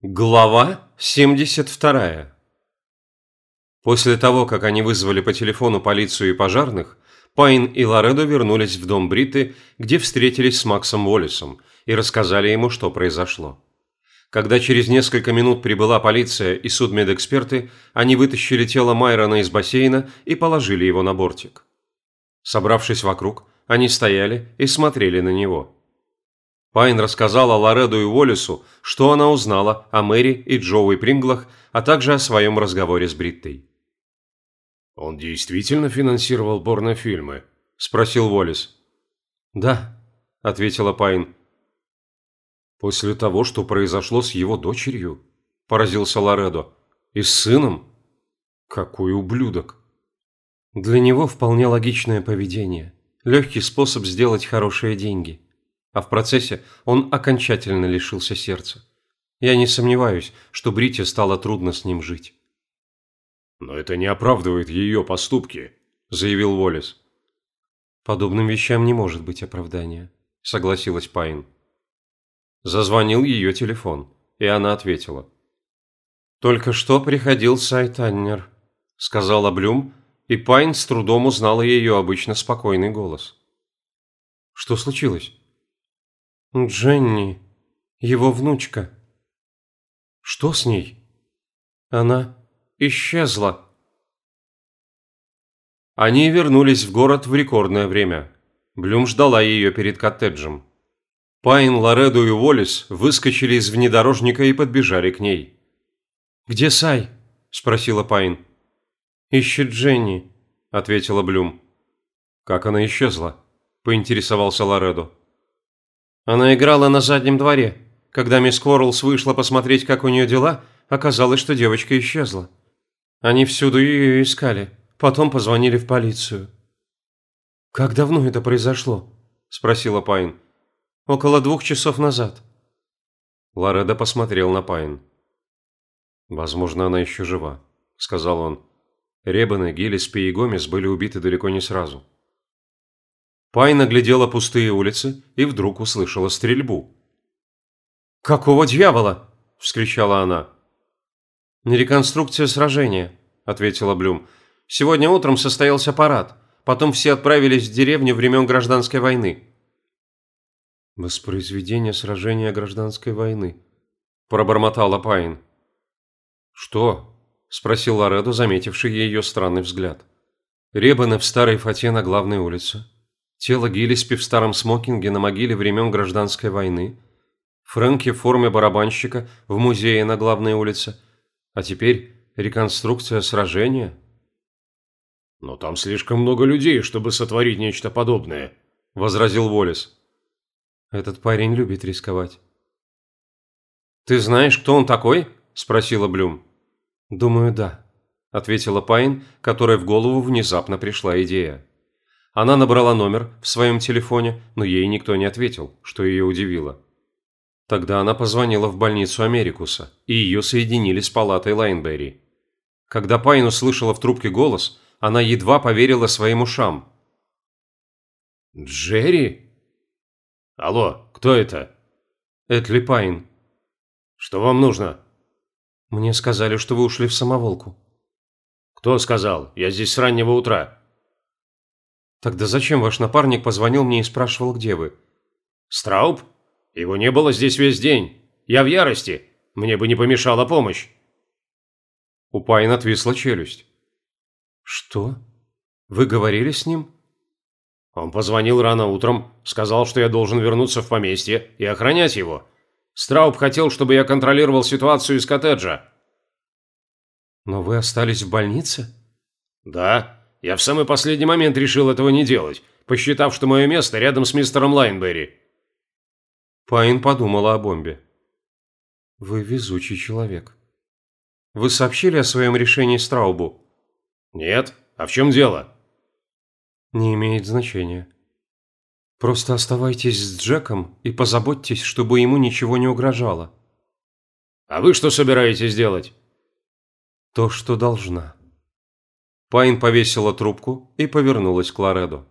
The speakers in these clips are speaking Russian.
Глава 72 После того, как они вызвали по телефону полицию и пожарных, Пайн и Лоредо вернулись в дом Бриты, где встретились с Максом Уоллесом и рассказали ему, что произошло. Когда через несколько минут прибыла полиция и судмедэксперты, они вытащили тело Майрона из бассейна и положили его на бортик. Собравшись вокруг, они стояли и смотрели на него – Пайн рассказала Лореду и Уоллесу, что она узнала о Мэри и Джоуи Принглах, а также о своем разговоре с Бриттой. «Он действительно финансировал порнофильмы?» – спросил Уоллес. «Да», – ответила Пайн. «После того, что произошло с его дочерью?» – поразился Лоредо. «И с сыном? Какой ублюдок!» «Для него вполне логичное поведение. Легкий способ сделать хорошие деньги» а в процессе он окончательно лишился сердца. Я не сомневаюсь, что Брите стало трудно с ним жить. «Но это не оправдывает ее поступки», – заявил Уоллес. «Подобным вещам не может быть оправдания», – согласилась Пайн. Зазвонил ее телефон, и она ответила. «Только что приходил Сайтаннер», – сказала Блюм, и Пайн с трудом узнала ее обычно спокойный голос. «Что случилось?» Дженни, его внучка. Что с ней? Она исчезла. Они вернулись в город в рекордное время. Блюм ждала ее перед коттеджем. Пайн, Лоредо и Уоллес выскочили из внедорожника и подбежали к ней. «Где Сай?» – спросила Пайн. «Ищет Дженни», – ответила Блюм. «Как она исчезла?» – поинтересовался Лоредо. Она играла на заднем дворе. Когда мисс Кворлс вышла посмотреть, как у нее дела, оказалось, что девочка исчезла. Они всюду ее искали. Потом позвонили в полицию. «Как давно это произошло?» – спросила Пайн. «Около двух часов назад». Лореда посмотрел на Пайн. «Возможно, она еще жива», – сказал он. Ребаны, Гиллиспи и Гомес были убиты далеко не сразу. Пай наглядела пустые улицы и вдруг услышала стрельбу. «Какого дьявола?» – вскричала она. «Реконструкция сражения», – ответила Блюм. «Сегодня утром состоялся парад. Потом все отправились в деревню времен Гражданской войны». «Воспроизведение сражения Гражданской войны», – пробормотала Пайн. «Что?» – спросил Лоредо, заметивший ее странный взгляд. «Ребаны в старой фате на главной улице. Тело Гиллиспи в старом смокинге на могиле времен Гражданской войны. Фрэнки в форме барабанщика в музее на главной улице. А теперь реконструкция сражения. «Но там слишком много людей, чтобы сотворить нечто подобное», – возразил Волес. «Этот парень любит рисковать». «Ты знаешь, кто он такой?» – спросила Блюм. «Думаю, да», – ответила Пайн, которой в голову внезапно пришла идея. Она набрала номер в своем телефоне, но ей никто не ответил, что ее удивило. Тогда она позвонила в больницу Америкуса, и ее соединили с палатой Лайнберри. Когда Пайн услышала в трубке голос, она едва поверила своим ушам. «Джерри? Алло, кто это?» «Этли Пайн». «Что вам нужно?» «Мне сказали, что вы ушли в самоволку». «Кто сказал? Я здесь с раннего утра». «Тогда зачем ваш напарник позвонил мне и спрашивал, где вы?» «Страуб? Его не было здесь весь день. Я в ярости. Мне бы не помешала помощь». У Пайн отвисла челюсть. «Что? Вы говорили с ним?» Он позвонил рано утром, сказал, что я должен вернуться в поместье и охранять его. Страуб хотел, чтобы я контролировал ситуацию из коттеджа. «Но вы остались в больнице?» «Да, я в самый последний момент решил этого не делать, посчитав, что мое место рядом с мистером Лайнберри». Пайн подумала о бомбе. «Вы везучий человек. Вы сообщили о своем решении Страубу?» «Нет. А в чем дело?» «Не имеет значения. Просто оставайтесь с Джеком и позаботьтесь, чтобы ему ничего не угрожало». «А вы что собираетесь делать?» «То, что должна». Пайн повесила трубку и повернулась к Лоредо.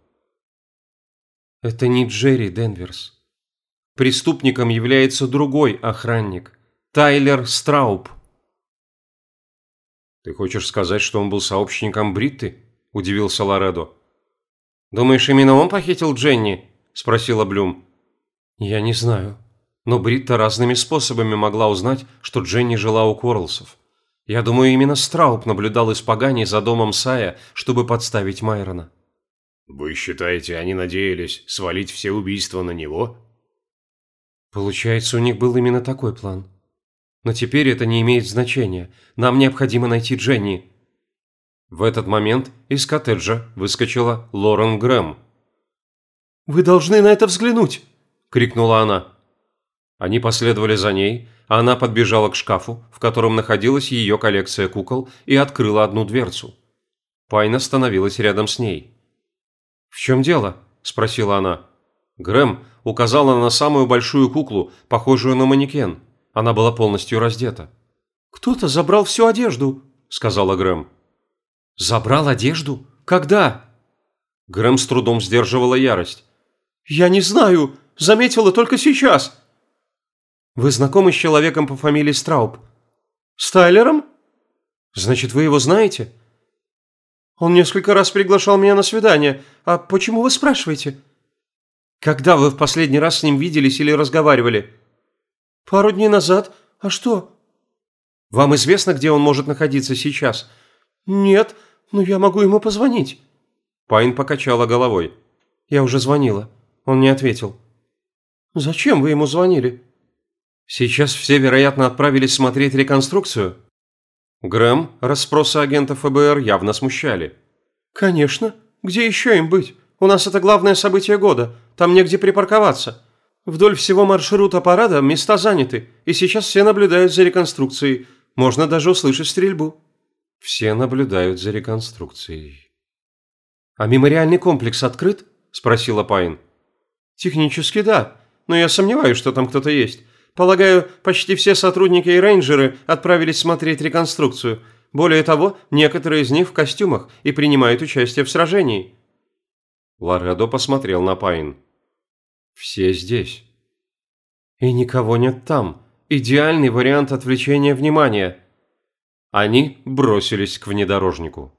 «Это не Джерри Денверс. Преступником является другой охранник. Тайлер Страуб». «Ты хочешь сказать, что он был сообщником Бритты?» – удивился Лоредо. «Думаешь, именно он похитил Дженни?» – спросила Блюм. «Я не знаю. Но Бритта разными способами могла узнать, что Дженни жила у Корлсов. Я думаю, именно Страуб наблюдал из Пагани за домом Сая, чтобы подставить Майрона». «Вы считаете, они надеялись свалить все убийства на него?» «Получается, у них был именно такой план. Но теперь это не имеет значения. Нам необходимо найти Дженни». В этот момент из коттеджа выскочила Лорен Грэм. «Вы должны на это взглянуть!» – крикнула она. Они последовали за ней, а она подбежала к шкафу, в котором находилась ее коллекция кукол, и открыла одну дверцу. Пайн остановилась рядом с ней. «В чем дело?» – спросила она. Грэм указала на самую большую куклу, похожую на манекен. Она была полностью раздета. «Кто-то забрал всю одежду», – сказала Грэм. «Забрал одежду? Когда?» Грэм с трудом сдерживала ярость. «Я не знаю. Заметила только сейчас». «Вы знакомы с человеком по фамилии Страуб?» «С Тайлером?» «Значит, вы его знаете?» «Он несколько раз приглашал меня на свидание. А почему вы спрашиваете?» «Когда вы в последний раз с ним виделись или разговаривали?» «Пару дней назад. А что?» «Вам известно, где он может находиться сейчас?» «Нет, но я могу ему позвонить». Пайн покачала головой. «Я уже звонила. Он не ответил». «Зачем вы ему звонили?» «Сейчас все, вероятно, отправились смотреть реконструкцию». Грэм расспросы агента ФБР явно смущали. «Конечно. Где еще им быть? У нас это главное событие года. Там негде припарковаться. Вдоль всего маршрута парада места заняты, и сейчас все наблюдают за реконструкцией. Можно даже услышать стрельбу». «Все наблюдают за реконструкцией». «А мемориальный комплекс открыт?» – спросила Пайн. «Технически да, но я сомневаюсь, что там кто-то есть. Полагаю, почти все сотрудники и рейнджеры отправились смотреть реконструкцию. Более того, некоторые из них в костюмах и принимают участие в сражении». Лоредо посмотрел на Пайн. Все здесь. И никого нет там. Идеальный вариант отвлечения внимания. Они бросились к внедорожнику.